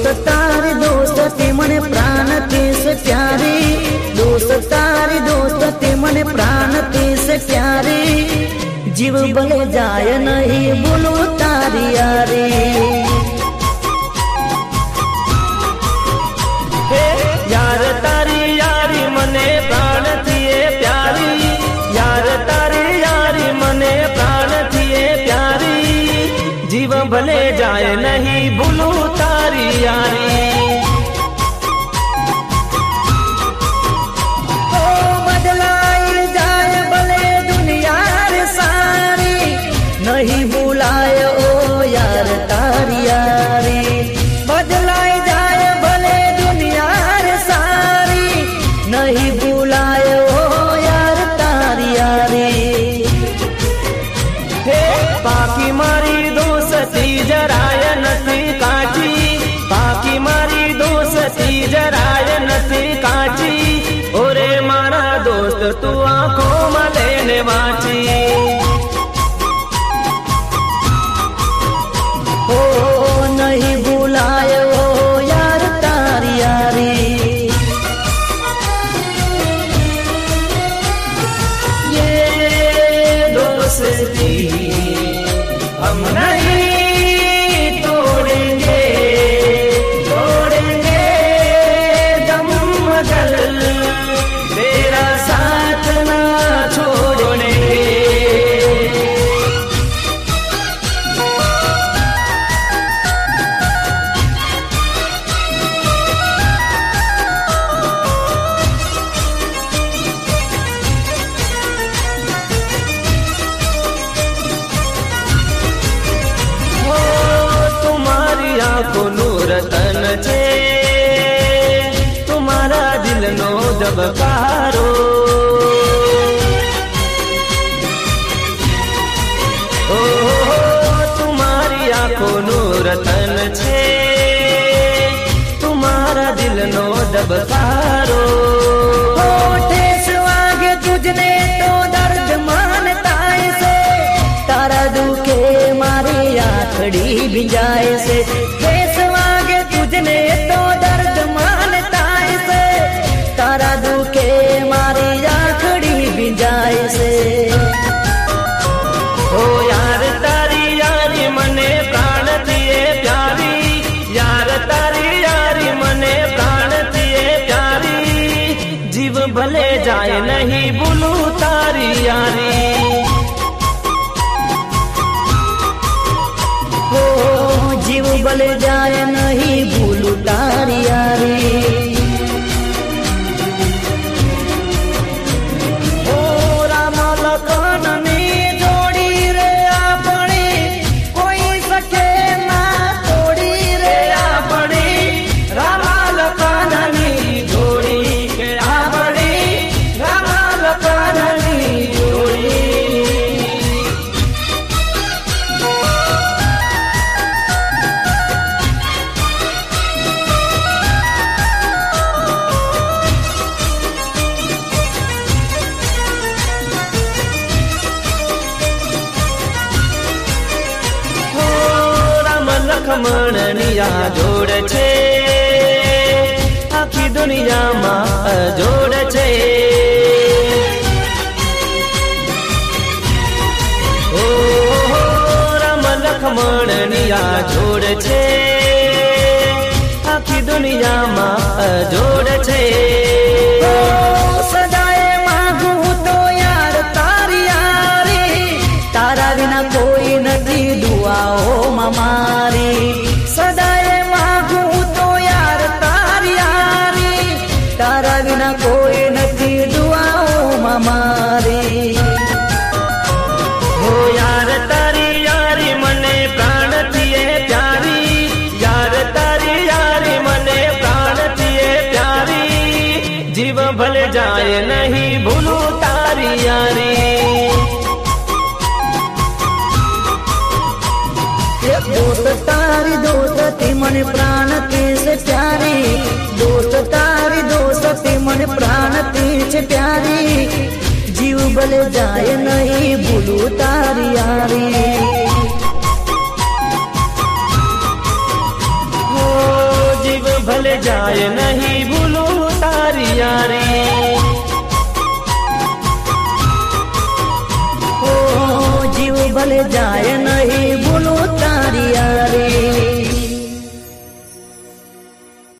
दोस्त तारी दोस्त, ते मने प्राण ते से प्यारे. दोस्त तारी दोस्त, ते मने प्राण ते से प्यारे. जीव बल जाय नहीं बोलो तारी यारी. यार जराए नसी काची। ओरे मारा दोस्त तू आँखों में लेने वाची। ડબકારો ઓ તુમારી આંખોનું રતન છે તુમારા દિલનો ડબકારો તુજને તો દર્દ માનતા છે તારા દુખે મારી આખડી ભીંજાય છે भले जाए नहीं बुलू तारी यारी। हो जीव भले जाए नहीं આ જોડ છે. આખી દુનિયામાં જોડ છે. ઓ રામ લખમણની આ જોડ છે. આખી દુનિયામાં જોડ છે. दोस्त तारी दोस्त ती मन प्राण ती से प्यारी। दोस्त तारी दोस्त ती मन प्राण ती से प्यारी। जीव भले जाए नहीं भूलू तारी यारी। जीव जाए नहीं भूलू तारी यारी। ओ जीव भले जाए नहीं